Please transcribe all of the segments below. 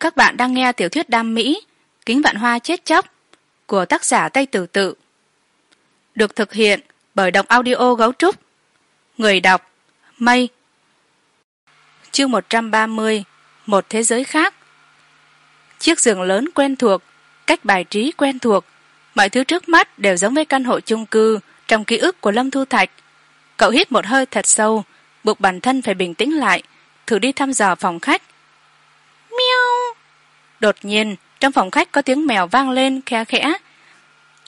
các bạn đang nghe tiểu thuyết đam mỹ, kính vạn hoa chết chóc, của tác giả tây tử tự. Được thực hiện bởi đọc audio gấu trúc. Người đọc, mây. Chương một trăm ba mươi, một thế giới khác. Chiếc giường lớn quen thuộc, cách bài trí quen thuộc, mọi thứ trước mắt đều giống với căn hộ chung cư trong ký ức của lâm thu thạch. Cậu hít một hơi thật sâu, buộc bản thân phải bình tĩnh lại, thử đi thăm dò phòng khách đột nhiên, trong phòng khách có tiếng mèo vang lên khe khẽ.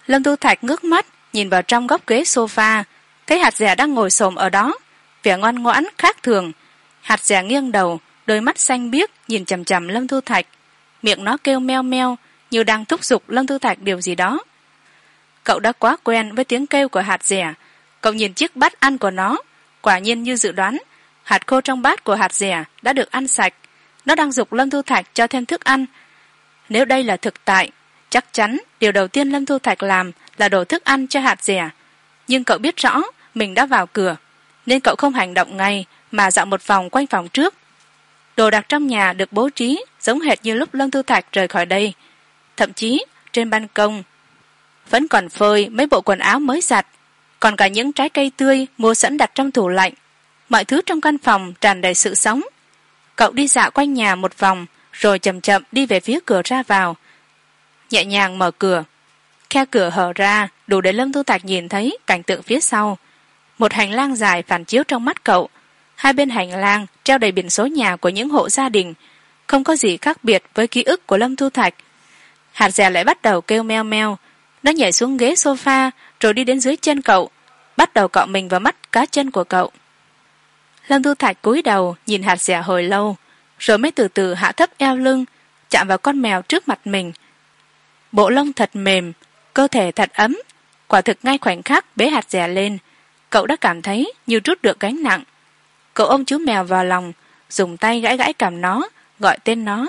Lâm tu thạch ngước mắt, nhìn vào trong góc ghế s o f a thấy hạt dẻ đang ngồi xổm ở đó, vẻ ngoan ngoãn khác thường. Hạt dẻ nghiêng đầu, đôi mắt xanh biếc, nhìn chằm chằm lâm tu thạch. Miệng nó kêu meo meo, như đang thúc giục lâm tu thạch điều gì đó. Cậu đã quá quen với tiếng kêu của hạt dẻ cậu nhìn chiếc bát ăn của nó. Quả nhiên như dự đoán, hạt khô trong bát của hạt dẻ đã được ăn sạch. Nó đang giục lâm thu thạch cho thêm thức ăn nếu đây là thực tại, chắc chắn điều đầu tiên lâm thu thạch làm là đổ thức ăn cho hạt rẻ. Nhưng cậu biết rõ, mình đã vào cửa, nên cậu không hành động ngay mà dạo một vòng quanh phòng trước. Đồ đạc trong nhà được bố trí giống hệt như lúc lâm thu thạch rời khỏi đây. Thậm chí, trên ban công vẫn còn phơi mấy bộ quần áo mới giặt, còn cả những trái cây tươi mua sẵn đặt trong tủ lạnh. Mọi thứ trong căn phòng tràn đầy sự sống. Cậu đi dạo quanh nhà một vòng rồi chậm chậm đi về phía cửa ra vào. Nhẹ nhàng mở cửa. Khe cửa hở ra, đủ để lâm thu thạch nhìn thấy cảnh tượng phía sau. Một hành lang dài phản chiếu trong mắt cậu. Hai bên hành lang treo đầy biển số nhà của những hộ gia đình. Không có gì khác biệt với ký ức của lâm thu thạch. Hạt dẻ lại bắt đầu kêu meo meo. Nó nhảy xuống ghế s o f a rồi đi đến dưới chân cậu. Bắt đầu cọ mình vào mắt cá chân của cậu. Lâm thu thạch cúi đầu, nhìn hạt dẻ hồi lâu rồi mới từ từ hạ thấp eo lưng, chạm vào con mèo trước mặt mình. Bộ lông thật mềm, cơ thể thật ấm, quả thực ngay khoảnh khắc bế hạt dẻ lên. Cậu đã cảm thấy như rút được gánh nặng. Cậu ôm chú mèo vào lòng, dùng tay gãi gãi cảm nó, gọi tên nó.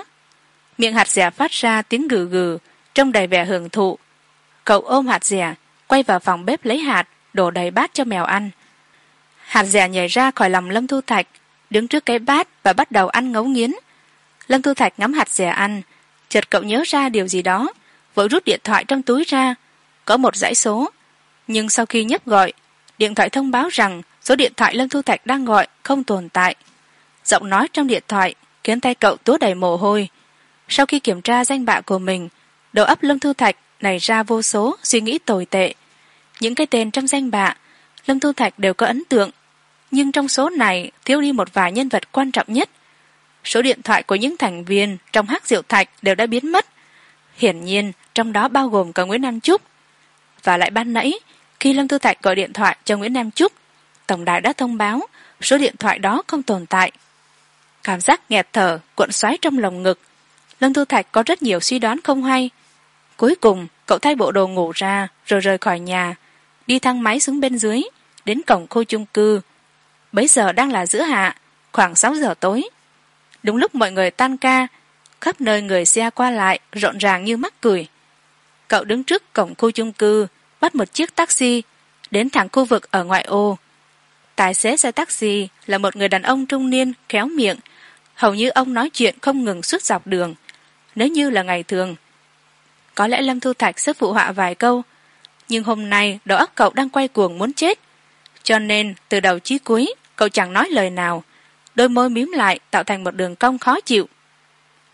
Miệng hạt dẻ phát ra tiếng gừ gừ, trông đầy vẻ hưởng thụ. Cậu ôm hạt dẻ quay vào phòng bếp lấy hạt, đổ đầy bát cho mèo ăn. Hạt dẻ nhảy ra khỏi lòng lâm thu thạch đứng trước cái bát và bắt đầu ăn ngấu nghiến. Lâm thu thạch ngắm hạt dẻ ăn, chợt cậu nhớ ra điều gì đó, vội rút điện thoại trong túi ra. Có một dãy số, nhưng sau khi nhấp gọi, điện thoại thông báo rằng số điện thoại lâm thu thạch đang gọi không tồn tại. Giọng nói trong điện thoại khiến tay cậu túa đầy mồ hôi. Sau khi kiểm tra danh bạ của mình, đầu óc lâm thu thạch nảy ra vô số suy nghĩ tồi tệ. Những cái tên trong danh bạ, lâm thu thạch đều có ấn tượng nhưng trong số này thiếu đi một vài nhân vật quan trọng nhất. Số điện thoại của những thành viên trong hát diệu thạch đều đã biến mất. Hiển nhiên, trong đó bao gồm cả nguyễn nam trúc và lại ban nãy, khi lâm tư thạch gọi điện thoại cho nguyễn nam trúc tổng đài đã thông báo số điện thoại đó không tồn tại. Cảm giác nghẹt thở, cuộn xoáy trong lồng ngực. Lâm tư thạch có rất nhiều suy đoán không hay. Cuối cùng, cậu thay bộ đồ ngủ ra, rồi rời khỏi nhà, đi thang máy xuống bên dưới, đến cổng khu chung cư bấy giờ đang là giữa hạ, khoảng sáu giờ tối. Đúng lúc mọi người tan ca, khắp nơi người xe qua lại, rộn ràng như mắc cười. Cậu đứng trước cổng khu chung cư, bắt một chiếc taxi, đến thẳng khu vực ở ngoại ô. Tài xế xe taxi là một người đàn ông trung niên, khéo miệng. Hầu như ông nói chuyện không ngừng suốt dọc đường. Nếu như là ngày thường, có lẽ lâm thu thạch sẽ phụ họa vài câu. Nhưng hôm nay, đầu óc cậu đang quay cuồng muốn chết. Cho nên, từ đầu chí cuối cậu chẳng nói lời nào. Đôi môi mím lại, tạo thành một đường cong khó chịu.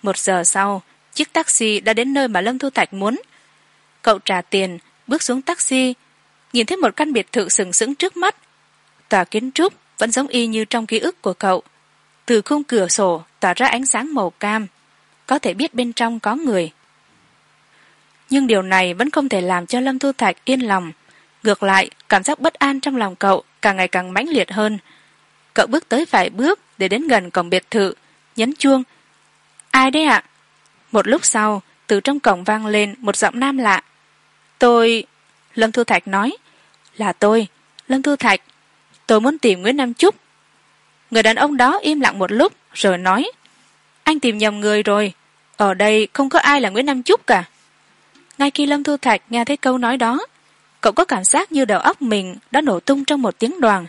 Một giờ sau, chiếc taxi đã đến nơi mà lâm thu thạch muốn. Cậu trả tiền, bước xuống taxi, nhìn thấy một căn biệt thự sừng sững trước mắt. Tòa kiến trúc vẫn giống y như trong ký ức của cậu. Từ khung cửa sổ, tỏa ra ánh sáng màu cam. Có thể biết bên trong có người. Nhưng điều này vẫn không thể làm cho lâm thu thạch yên lòng. Ngược lại, cảm giác bất an trong lòng cậu càng ngày càng mãnh liệt hơn cậu bước tới vài bước để đến gần cổng biệt thự, nhấn chuông. Ai đấy ạ? Một lúc sau, từ trong cổng vang lên một giọng nam lạ. Tôi, lâm thu thạch nói. Là tôi, lâm thu thạch. Tôi muốn tìm nguyễn nam trúc người đàn ông đó im lặng một lúc rồi nói. Anh tìm nhầm người rồi. Ở đây không có ai là nguyễn nam trúc cả. Ngay khi lâm thu thạch nghe thấy câu nói đó, cậu có cảm giác như đầu óc mình đã nổ tung trong một tiếng đoàn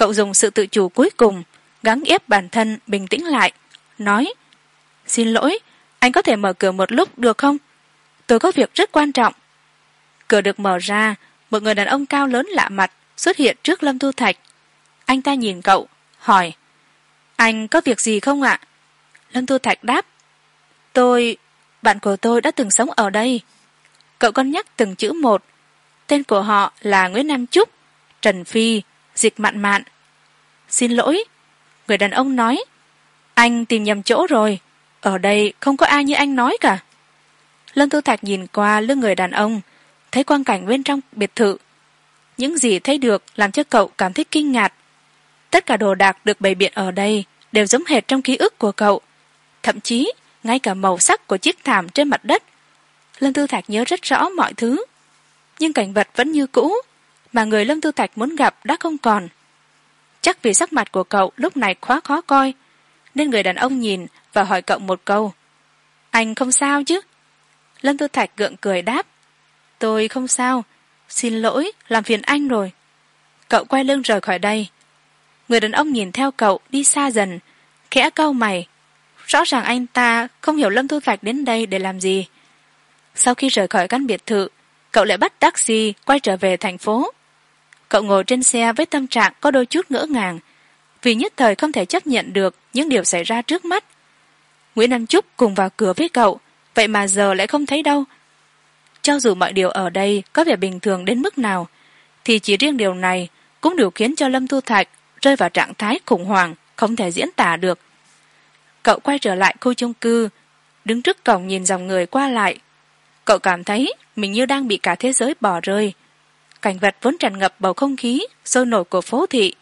cậu dùng sự tự chủ cuối cùng, gắng ép bản thân bình tĩnh lại, nói, xin lỗi, anh có thể mở cửa một lúc được không? Tôi có việc rất quan trọng. Cửa được mở ra, một người đàn ông cao lớn lạ mặt xuất hiện trước lâm thu thạch. Anh ta nhìn cậu, hỏi, anh có việc gì không ạ? Lâm thu thạch đáp, tôi, bạn của tôi đã từng sống ở đây. Cậu cân nhắc từng chữ một. Tên của họ là nguyễn nam trúc trần phi dịch mạn mạn. Xin lỗi. Người đàn ông nói. Anh tìm nhầm chỗ rồi. Ở đây không có ai như anh nói cả. Lâm tư thạch nhìn qua lưng người đàn ông, thấy quang cảnh bên trong biệt thự. Những gì thấy được làm cho cậu cảm thấy kinh ngạc. Tất cả đồ đạc được bày biện ở đây đều giống hệt trong ký ức của cậu. Thậm chí, ngay cả màu sắc của chiếc thảm trên mặt đất. Lâm tư thạch nhớ rất rõ mọi thứ. Nhưng cảnh vật vẫn như cũ mà người lâm tư thạch muốn gặp đã không còn. Chắc vì sắc mặt của cậu lúc này quá khó coi, nên người đàn ông nhìn và hỏi cậu một câu. Anh không sao chứ? Lâm tư thạch gượng cười đáp. Tôi không sao. Xin lỗi, làm phiền anh rồi. Cậu quay lưng rời khỏi đây. Người đàn ông nhìn theo cậu đi xa dần, khẽ cau mày. Rõ ràng anh ta không hiểu lâm thu thạch đến đây để làm gì. Sau khi rời khỏi căn biệt thự, cậu lại bắt taxi quay trở về thành phố cậu ngồi trên xe với tâm trạng có đôi chút ngỡ ngàng, vì nhất thời không thể chấp nhận được những điều xảy ra trước mắt. Nguyễn nam trúc cùng vào cửa với cậu, vậy mà giờ lại không thấy đâu. Cho dù mọi điều ở đây có vẻ bình thường đến mức nào, thì chỉ riêng điều này cũng đủ khiến cho lâm thu thạch rơi vào trạng thái khủng hoảng, không thể diễn tả được. Cậu quay trở lại khu chung cư, đứng trước cổng nhìn dòng người qua lại. Cậu cảm thấy mình như đang bị cả thế giới bỏ rơi cảnh vật vốn tràn ngập bầu không khí, sôi nổi của phố thị,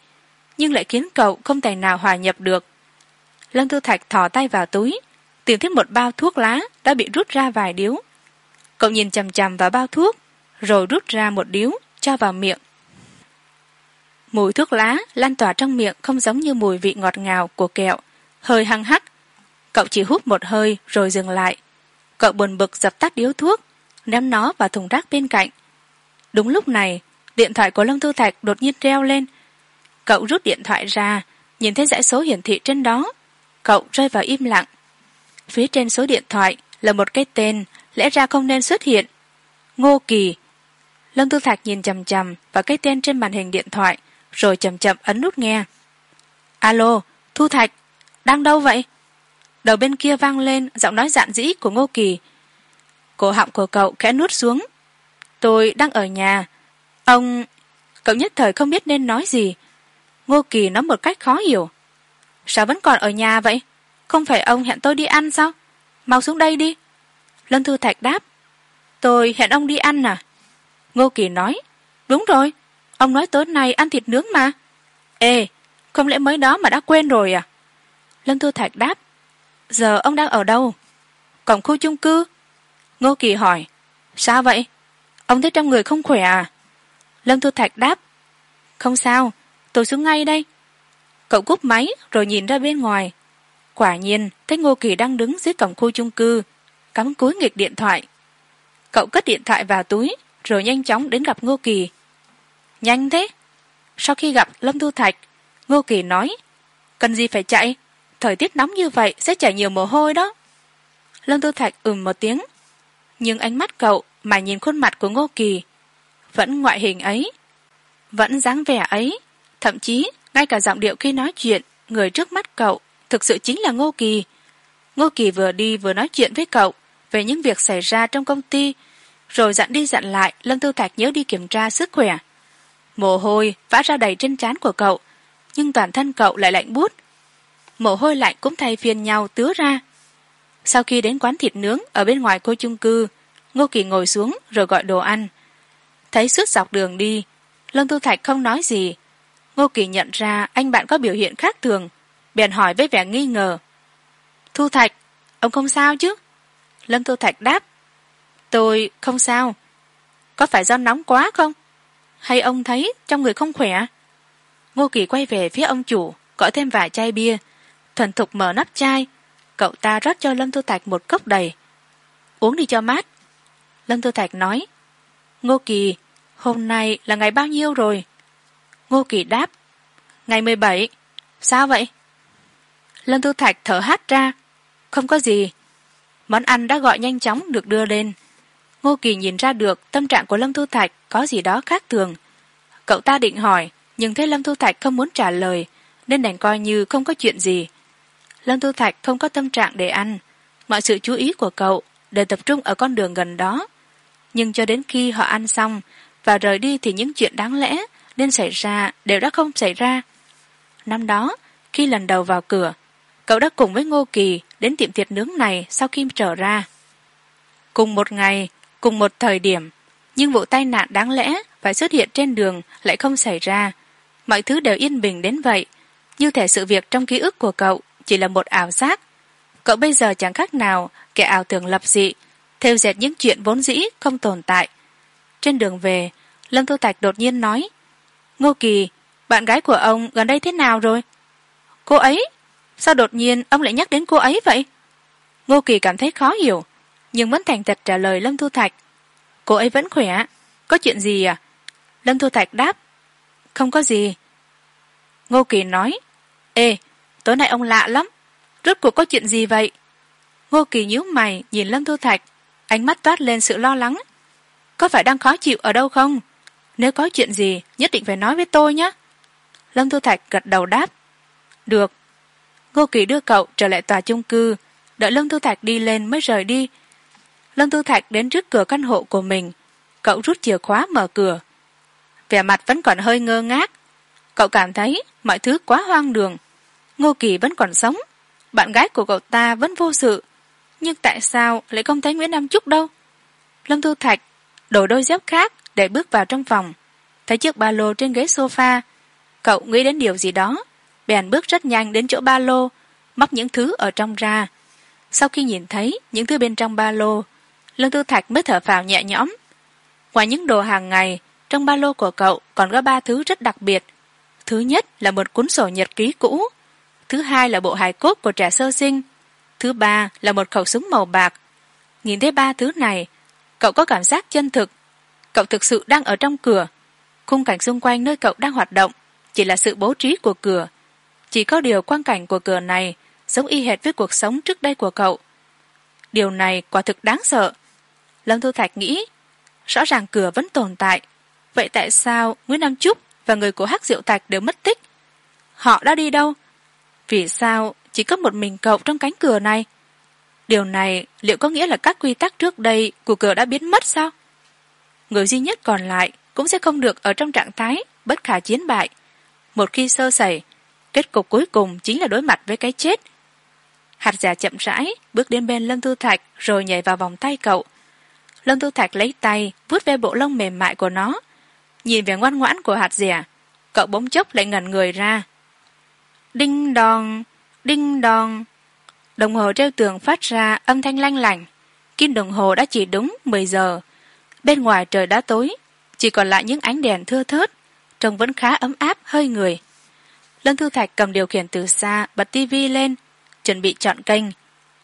nhưng lại khiến cậu không tài nào hòa nhập được. Lâm tư thạch thò tay vào túi, tìm thấy một bao thuốc lá đã bị rút ra vài điếu. Cậu nhìn chằm chằm vào bao thuốc, rồi rút ra một điếu, cho vào miệng. Mùi thuốc lá lan tỏa trong miệng không giống như mùi vị ngọt ngào của kẹo, hơi hăng hắc. Cậu chỉ hút một hơi rồi dừng lại. Cậu buồn bực dập tắt điếu thuốc, ném nó vào thùng rác bên cạnh đúng lúc này, điện thoại của lâm thư thạch đột nhiên reo lên. Cậu rút điện thoại ra, nhìn thấy dãy số hiển thị trên đó. Cậu rơi vào im lặng. Phía trên số điện thoại là một cái tên, lẽ ra không nên xuất hiện. Ngô kỳ. Lâm tư thạch nhìn chằm chằm vào cái tên trên màn hình điện thoại, rồi chậm chậm ấn nút nghe. Alo, thu thạch, đang đâu vậy? Đầu bên kia vang lên giọng nói dạn dĩ của ngô kỳ. Cổ họng của cậu khẽ nuốt xuống tôi đang ở nhà. Ông, cậu nhất thời không biết nên nói gì. Ngô kỳ nói một cách khó hiểu. Sao vẫn còn ở nhà vậy? Không phải ông hẹn tôi đi ăn sao? Mau xuống đây đi. Lân thư thạch đáp. Tôi hẹn ông đi ăn à? Ngô kỳ nói. Đúng rồi, ông nói tối nay ăn thịt nướng mà. Ê, không lẽ mới đó mà đã quên rồi à? Lân thư thạch đáp. Giờ ông đang ở đâu? Cổng khu chung cư. Ngô kỳ hỏi. Sao vậy? Ông thấy trong người không khỏe à? Lâm thu thạch đáp, không sao, tôi xuống ngay đây. Cậu cúp máy rồi nhìn ra bên ngoài. Quả nhiên, thấy ngô kỳ đang đứng dưới cổng khu chung cư, cắm cúi nghịch điện thoại. Cậu cất điện thoại vào túi, rồi nhanh chóng đến gặp ngô kỳ. Nhanh thế. Sau khi gặp lâm thu thạch, ngô kỳ nói, cần gì phải chạy? Thời tiết nóng như vậy sẽ chảy nhiều mồ hôi đó. Lâm thu thạch ừm một tiếng, nhưng ánh mắt cậu mà nhìn khuôn mặt của ngô kỳ, vẫn ngoại hình ấy, vẫn dáng vẻ ấy. Thậm chí, ngay cả giọng điệu khi nói chuyện, người trước mắt cậu thực sự chính là ngô kỳ. Ngô kỳ vừa đi vừa nói chuyện với cậu về những việc xảy ra trong công ty, rồi dặn đi dặn lại, lâm tư thạch nhớ đi kiểm tra sức khỏe. Mồ hôi vã ra đầy trên trán của cậu, nhưng toàn thân cậu lại lạnh buốt. Mồ hôi lạnh cũng thay phiên nhau tứa ra. Sau khi đến quán thịt nướng ở bên ngoài cô chung cư ngô kỳ ngồi xuống rồi gọi đồ ăn. Thấy suốt dọc đường đi, lâm tu thạch không nói gì. Ngô kỳ nhận ra anh bạn có biểu hiện khác thường, bèn hỏi với vẻ nghi ngờ. Thu thạch, ông không sao chứ? Lâm tu thạch đáp. Tôi không sao. Có phải do nóng quá không? Hay ông thấy trong người không khỏe? Ngô kỳ quay về phía ông chủ gọi thêm vài chai bia. Thuần thục mở nắp chai. Cậu ta rót cho lâm tu thạch một cốc đầy. Uống đi cho mát lâm tư thạch nói, ngô kỳ, hôm nay là ngày bao nhiêu rồi? Ngô kỳ đáp, ngày mười bảy. Sao vậy? Lâm tư thạch thở hát ra, không có gì, món ăn đã gọi nhanh chóng được đưa lên. Ngô kỳ nhìn ra được tâm trạng của lâm thu thạch có gì đó khác thường. Cậu ta định hỏi, nhưng thấy lâm thu thạch không muốn trả lời, nên đành coi như không có chuyện gì. Lâm thu thạch không có tâm trạng để ăn. Mọi sự chú ý của cậu đều tập trung ở con đường gần đó nhưng cho đến khi họ ăn xong và rời đi thì những chuyện đáng lẽ nên xảy ra đều đã không xảy ra. Năm đó, khi lần đầu vào cửa, cậu đã cùng với ngô kỳ đến tiệm thịt nướng này sau khi trở ra. Cùng một ngày, cùng một thời điểm, nhưng vụ tai nạn đáng lẽ phải xuất hiện trên đường lại không xảy ra. Mọi thứ đều yên bình đến vậy. Như thể sự việc trong ký ức của cậu chỉ là một ảo giác. Cậu bây giờ chẳng khác nào kẻ ảo tưởng lập dị thêu dệt những chuyện vốn dĩ không tồn tại. Trên đường về, lâm thu thạch đột nhiên nói, ngô kỳ, bạn gái của ông gần đây thế nào rồi? Cô ấy, sao đột nhiên ông lại nhắc đến cô ấy vậy? Ngô kỳ cảm thấy khó hiểu, nhưng vẫn thành thật trả lời lâm thu thạch, cô ấy vẫn khỏe, có chuyện gì à? Lâm thu thạch đáp, không có gì. Ngô kỳ nói, ê, tối nay ông lạ lắm, rốt cuộc có chuyện gì vậy? Ngô kỳ nhíu mày nhìn lâm thu thạch ánh mắt toát lên sự lo lắng. Có phải đang khó chịu ở đâu không? Nếu có chuyện gì, nhất định phải nói với tôi nhé. Lâm thu thạch gật đầu đáp. Được. Ngô kỳ đưa cậu trở lại tòa chung cư. Đợi lâm thu thạch đi lên mới rời đi. Lâm thu thạch đến trước cửa căn hộ của mình. Cậu rút chìa khóa mở cửa. Vẻ mặt vẫn còn hơi ngơ ngác. Cậu cảm thấy mọi thứ quá hoang đường. Ngô kỳ vẫn còn sống. Bạn gái của cậu ta vẫn vô sự nhưng tại sao lại không thấy nguyễn nam trúc đâu? Lâm thu thạch đổi đôi dép khác để bước vào trong phòng. Thấy chiếc ba lô trên ghế sofa, cậu nghĩ đến điều gì đó. Bèn bước rất nhanh đến chỗ ba lô, móc những thứ ở trong ra. Sau khi nhìn thấy những thứ bên trong ba lô lương tư thạch mới thở phào nhẹ nhõm. Ngoài những đồ hàng ngày, trong ba lô của cậu còn có ba thứ rất đặc biệt. Thứ nhất là một cuốn sổ nhật ký cũ. Thứ hai là bộ hài cốt của trẻ sơ sinh thứ ba là một khẩu súng màu bạc. Nhìn thấy ba thứ này, cậu có cảm giác chân thực. Cậu thực sự đang ở trong cửa. Khung cảnh xung quanh nơi cậu đang hoạt động chỉ là sự bố trí của cửa. Chỉ có điều quang cảnh của cửa này giống y hệt với cuộc sống trước đây của cậu. Điều này quả thực đáng sợ. Lâm thu thạch nghĩ, rõ ràng cửa vẫn tồn tại. Vậy tại sao nguyễn nam trúc và người của hắc diệu thạch đều mất tích? Họ đã đi đâu? Vì sao chỉ có một mình cậu trong cánh cửa này. Điều này liệu có nghĩa là các quy tắc trước đây của cửa đã biến mất sao? Người duy nhất còn lại cũng sẽ không được ở trong trạng thái bất khả chiến bại. Một khi sơ sẩy, kết cục cuối cùng chính là đối mặt với cái chết. Hạt giả chậm rãi bước đến bên lâm tư thạch rồi nhảy vào vòng tay cậu. Lâm tư thạch lấy tay vuốt ve bộ lông mềm mại của nó. Nhìn vẻ ngoan ngoãn của hạt dẻ cậu bỗng chốc lại ngẩn người ra. Đinh đòn đinh đòn. Đồng hồ treo tường phát ra âm thanh lanh lảnh. Kim đồng hồ đã chỉ đúng mười giờ. Bên ngoài trời đã tối, chỉ còn lại những ánh đèn thưa thớt. Trông vẫn khá ấm áp, hơi người. Lâm thư thạch cầm điều khiển từ xa, bật tivi lên, chuẩn bị chọn kênh.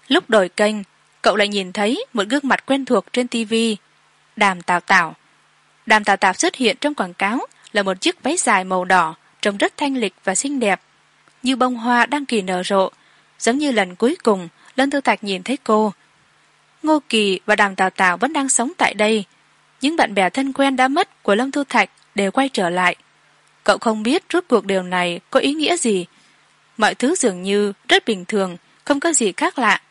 Lúc đổi kênh, cậu lại nhìn thấy một gương mặt quen thuộc trên tivi đàm tào tào. Đàm tào tào xuất hiện trong quảng cáo là một chiếc váy dài màu đỏ, trông rất thanh lịch và xinh đẹp như bông hoa đang kỳ nở rộ, giống như lần cuối cùng lâm thư thạch nhìn thấy cô. Ngô kỳ và đàm tào tào vẫn đang sống tại đây. Những bạn bè thân quen đã mất của lâm thu thạch đều quay trở lại. Cậu không biết rốt cuộc điều này có ý nghĩa gì. Mọi thứ dường như rất bình thường, không có gì khác lạ,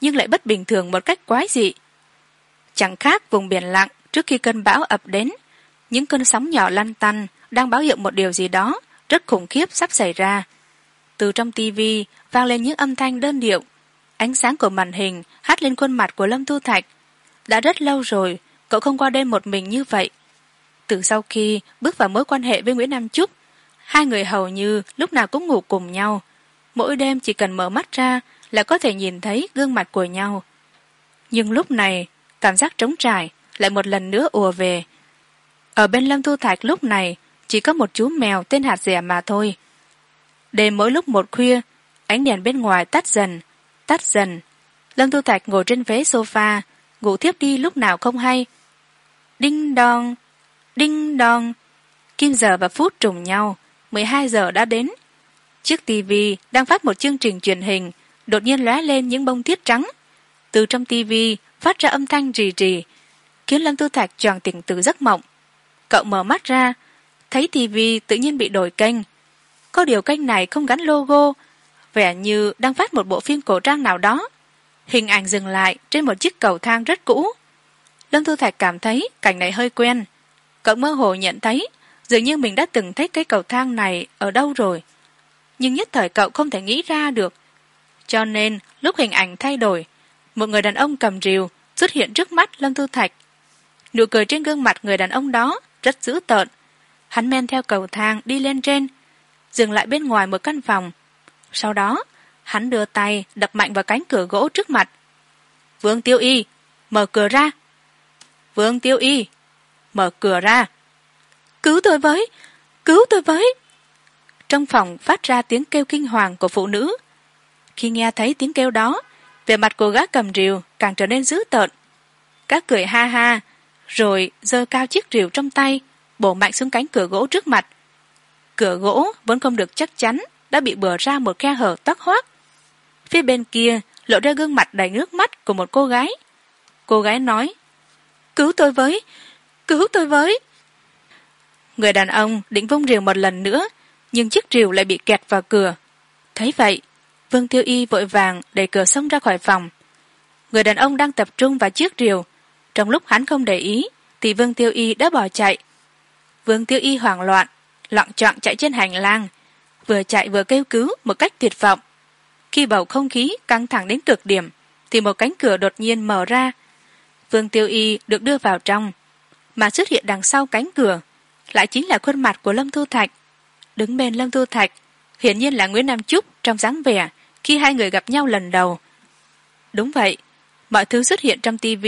nhưng lại bất bình thường một cách quái dị. Chẳng khác vùng biển lặng trước khi cơn bão ập đến, những cơn sóng nhỏ lăn tăn đang báo hiệu một điều gì đó rất khủng khiếp sắp xảy ra từ trong tivi vang lên những âm thanh đơn điệu. Ánh sáng của màn hình hắt lên khuôn mặt của lâm thu thạch. Đã rất lâu rồi, cậu không qua đêm một mình như vậy. Từ sau khi bước vào mối quan hệ với nguyễn nam trúc hai người hầu như lúc nào cũng ngủ cùng nhau. Mỗi đêm chỉ cần mở mắt ra là có thể nhìn thấy gương mặt của nhau. Nhưng lúc này, cảm giác trống trải lại một lần nữa ùa về. Ở bên lâm thu thạch lúc này, chỉ có một chú mèo tên hạt rẻ mà thôi đêm mỗi lúc một khuya, ánh đèn bên ngoài tắt dần tắt dần. Lâm thu thạch ngồi trên ghế sofa, ngủ thiếp đi lúc nào không hay. Đinh đong đinh đong. Kim giờ và phút trùng nhau, mười hai giờ đã đến. Chiếc tivi đang phát một chương trình truyền hình, đột nhiên lóe lên những bông tiết trắng. Từ trong tivi phát ra âm thanh rì rì, khiến lâm tu thạch choàng tỉnh từ giấc mộng. Cậu mở mắt ra, thấy tivi tự nhiên bị đổi kênh có điều kênh này không gắn logo. Vẻ như đang phát một bộ phim cổ trang nào đó. Hình ảnh dừng lại trên một chiếc cầu thang rất cũ. Lâm thu thạch cảm thấy cảnh này hơi quen. Cậu mơ hồ nhận thấy, dường như mình đã từng thấy cái cầu thang này ở đâu rồi. Nhưng nhất thời cậu không thể nghĩ ra được. Cho nên, lúc hình ảnh thay đổi, một người đàn ông cầm rìu xuất hiện trước mắt lâm thu thạch. Nụ cười trên gương mặt người đàn ông đó rất dữ tợn. Hắn men theo cầu thang đi lên trên dừng lại bên ngoài một căn phòng. Sau đó, hắn đưa tay đập mạnh vào cánh cửa gỗ trước mặt. Vương tiêu y, mở cửa ra. Vương tiêu y, mở cửa ra. Cứu tôi với, cứu tôi với. Trong phòng phát ra tiếng kêu kinh hoàng của phụ nữ. Khi nghe thấy tiếng kêu đó, vẻ mặt cô gái cầm rìu càng trở nên dữ tợn. Các cười ha ha, rồi giơ cao chiếc rìu trong tay, bổ mạnh xuống cánh cửa gỗ trước mặt cửa gỗ vẫn không được chắc chắn, đã bị bừa ra một khe hở tắc hoác. Phía bên kia lộ ra gương mặt đầy nước mắt của một cô gái. Cô gái nói, cứu tôi với, cứu tôi với. Người đàn ông định vung rìu một lần nữa, nhưng chiếc rìu lại bị kẹt vào cửa. Thấy vậy, vương tiêu y vội vàng đẩy cửa xông ra khỏi phòng. Người đàn ông đang tập trung vào chiếc rìu. Trong lúc hắn không để ý, thì vương tiêu y đã bỏ chạy. Vương tiêu y hoảng loạn loạn trọn chạy trên hành lang, vừa chạy vừa kêu cứu một cách tuyệt vọng. Khi bầu không khí căng thẳng đến cực điểm, thì một cánh cửa đột nhiên mở ra. Vương tiêu y được đưa vào trong, mà xuất hiện đằng sau cánh cửa lại chính là khuôn mặt của lâm thu thạch. Đứng bên lâm thu thạch, hiển nhiên là nguyễn nam trúc trong dáng vẻ khi hai người gặp nhau lần đầu. Đúng vậy, mọi thứ xuất hiện trong tv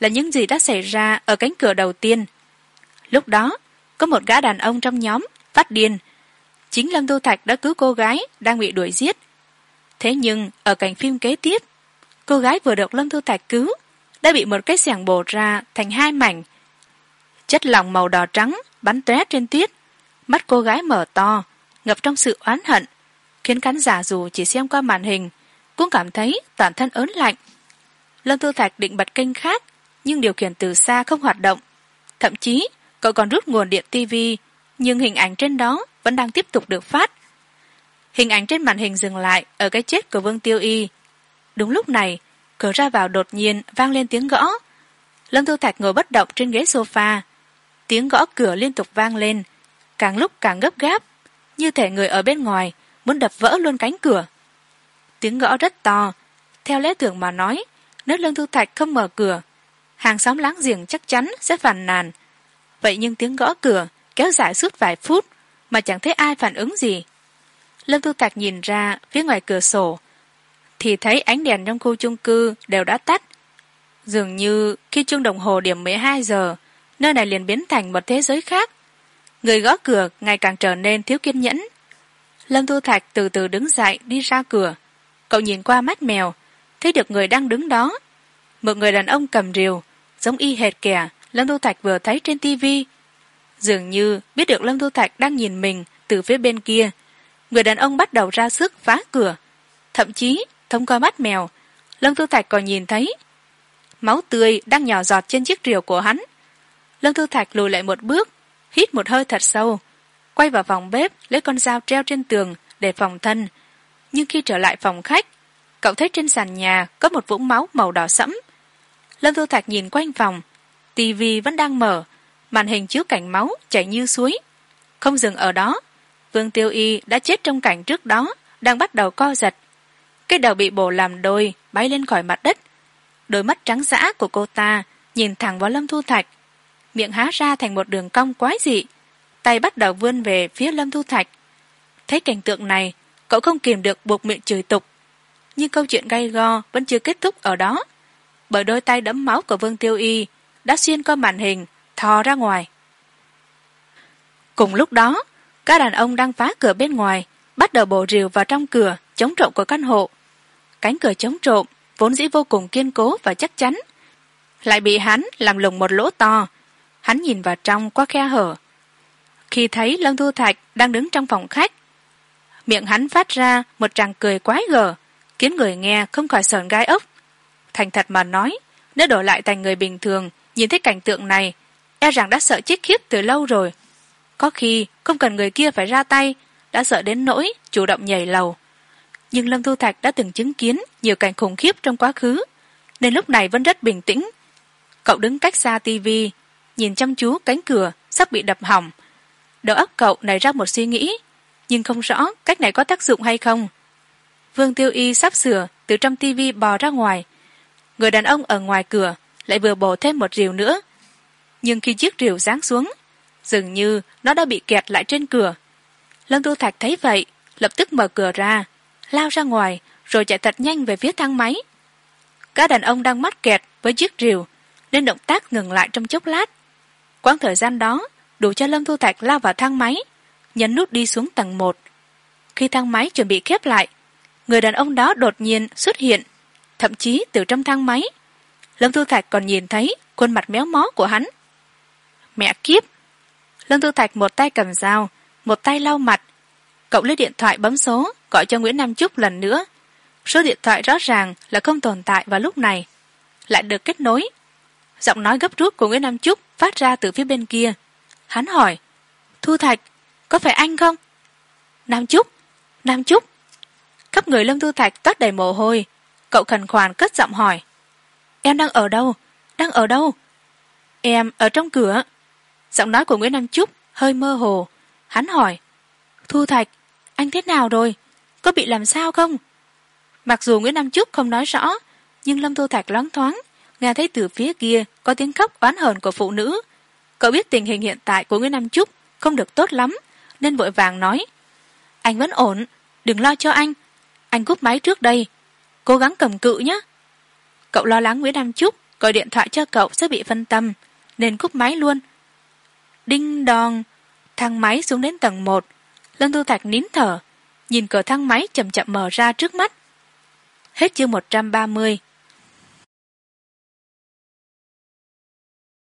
là những gì đã xảy ra ở cánh cửa đầu tiên. Lúc đó, có một gã đàn ông trong nhóm phát điên. Chính lâm đô thạch đã cứu cô gái đang bị đuổi giết. Thế nhưng, ở cảnh phim kế tiếp, cô gái vừa được lâm đô thạch cứu đã bị một cái xẻng bổ ra thành hai mảnh. Chất lỏng màu đỏ trắng bắn tóe trên tuyết, mắt cô gái mở to, ngập trong sự oán hận, khiến khán giả dù chỉ xem qua màn hình cũng cảm thấy toàn thân ớn lạnh. Lâm thu thạch định bật kênh khác, nhưng điều khiển từ xa không hoạt động. Thậm chí, cậu còn rút nguồn điện tv nhưng hình ảnh trên đó vẫn đang tiếp tục được phát. Hình ảnh trên màn hình dừng lại ở cái chết của vương tiêu y. Đúng lúc này, cửa ra vào đột nhiên vang lên tiếng gõ. Lâm thu thạch ngồi bất động trên ghế sofa. Tiếng gõ cửa liên tục vang lên, càng lúc càng gấp gáp, như thể người ở bên ngoài muốn đập vỡ luôn cánh cửa. Tiếng gõ rất to. Theo lẽ thường mà nói, nếu lâm thu thạch không mở cửa, hàng xóm láng giềng chắc chắn sẽ phàn nàn. Vậy nhưng tiếng gõ cửa kéo dài suốt vài phút mà chẳng thấy ai phản ứng gì. Lâm thu thạch nhìn ra phía ngoài cửa sổ, thì thấy ánh đèn trong khu chung cư đều đã tắt. Dường như khi chuông đồng hồ điểm mười hai giờ, nơi này liền biến thành một thế giới khác. Người gõ cửa ngày càng trở nên thiếu kiên nhẫn. Lâm thu thạch từ từ đứng dậy đi ra cửa. Cậu nhìn qua mắt mèo, thấy được người đang đứng đó. Một người đàn ông cầm rìu, giống y hệt kẻ lâm thu thạch vừa thấy trên tivi dường như biết được lâm thu thạch đang nhìn mình từ phía bên kia. Người đàn ông bắt đầu ra sức phá cửa. Thậm chí, thông qua mắt mèo, lâm thu thạch còn nhìn thấy máu tươi đang nhỏ giọt trên chiếc rìu của hắn. Lâm thu thạch lùi lại một bước, hít một hơi thật sâu, quay vào phòng bếp lấy con dao treo trên tường để phòng thân. Nhưng khi trở lại phòng khách, cậu thấy trên sàn nhà có một vũng máu màu đỏ sẫm. Lâm thu thạch nhìn quanh phòng tivi vẫn đang mở màn hình chiếu cảnh máu chảy như suối. Không dừng ở đó, vương tiêu y đã chết trong cảnh trước đó, đang bắt đầu co giật. Cái đầu bị bổ làm đôi, bay lên khỏi mặt đất. Đôi mắt trắng d của cô ta nhìn thẳng vào lâm thu thạch. Miệng há ra thành một đường cong quái dị. Tay bắt đầu vươn về phía lâm thu thạch. Thấy cảnh tượng này, cậu không kìm được buộc miệng chửi tục. Nhưng câu chuyện gay go vẫn chưa kết thúc ở đó. Bởi đôi tay đẫm máu của vương tiêu y đã xuyên qua màn hình thò ra ngoài. Cùng lúc đó, các đàn ông đang phá cửa bên ngoài, bắt đầu bổ rìu vào trong cửa chống trộm của căn hộ. Cánh cửa chống trộm, vốn dĩ vô cùng kiên cố và chắc chắn, lại bị hắn làm lùng một lỗ to. Hắn nhìn vào trong qua khe hở. Khi thấy lâm thu thạch đang đứng trong phòng khách, miệng hắn phát ra một tràng cười quái gở, khiến người nghe không khỏi sờn gai ốc. Thành thật mà nói, nếu đổi lại thành người bình thường, nhìn thấy cảnh tượng này e rằng đã sợ chết khiếp từ lâu rồi. Có khi không cần người kia phải ra tay, đã sợ đến nỗi chủ động nhảy lầu. Nhưng lâm thu thạch đã từng chứng kiến nhiều cảnh khủng khiếp trong quá khứ, nên lúc này vẫn rất bình tĩnh. Cậu đứng cách xa tivi nhìn chăm chú cánh cửa sắp bị đập hỏng. Đầu óc cậu nảy ra một suy nghĩ, nhưng không rõ cách này có tác dụng hay không. Vương tiêu y sắp sửa từ trong tivi bò ra ngoài. Người đàn ông ở ngoài cửa lại vừa bổ thêm một rìu nữa nhưng khi chiếc rìu giáng xuống, dường như nó đã bị kẹt lại trên cửa. Lâm tu thạch thấy vậy, lập tức mở cửa ra, lao ra ngoài, rồi chạy thật nhanh về phía thang máy. Cả đàn ông đang mắc kẹt với chiếc rìu nên động tác ngừng lại trong chốc lát. Quãng thời gian đó đủ cho lâm thu thạch lao vào thang máy, nhấn nút đi xuống tầng một. Khi thang máy chuẩn bị khép lại, người đàn ông đó đột nhiên xuất hiện, thậm chí từ trong thang máy. Lâm thu thạch còn nhìn thấy khuôn mặt méo mó của hắn mẹ kiếp. Lâm thu thạch một tay cầm dao, một tay lau mặt. Cậu lấy điện thoại bấm số, gọi cho nguyễn nam trúc lần nữa. Số điện thoại rõ ràng là không tồn tại vào lúc này. Lại được kết nối. Giọng nói gấp rút của nguyễn nam trúc phát ra từ phía bên kia. Hắn hỏi, thu thạch, có phải anh không? Nam trúc nam trúc khắp người lâm thu thạch toát đầy mồ hôi. Cậu khẩn khoản cất giọng hỏi, em đang ở đâu? Đang ở đâu? Em ở trong cửa giọng nói của nguyễn nam trúc hơi mơ hồ. Hắn hỏi, thu thạch, anh thế nào rồi? Có bị làm sao không? Mặc dù nguyễn nam trúc không nói rõ, nhưng lâm thu thạch loáng thoáng nghe thấy từ phía kia có tiếng khóc oán hờn của phụ nữ. Cậu biết tình hình hiện tại của nguyễn nam trúc không được tốt lắm, nên vội vàng nói, anh vẫn ổn, đừng lo cho anh. Anh cúp máy trước đây, cố gắng cầm cự nhé. Cậu lo lắng nguyễn nam trúc gọi điện thoại cho cậu sẽ bị phân tâm, nên cúp máy luôn đinh đòn, thang máy xuống đến tầng một. Lâm thu thạch nín thở, nhìn cửa thang máy chậm chậm mở ra trước mắt. Hết chương một trăm ba mươi.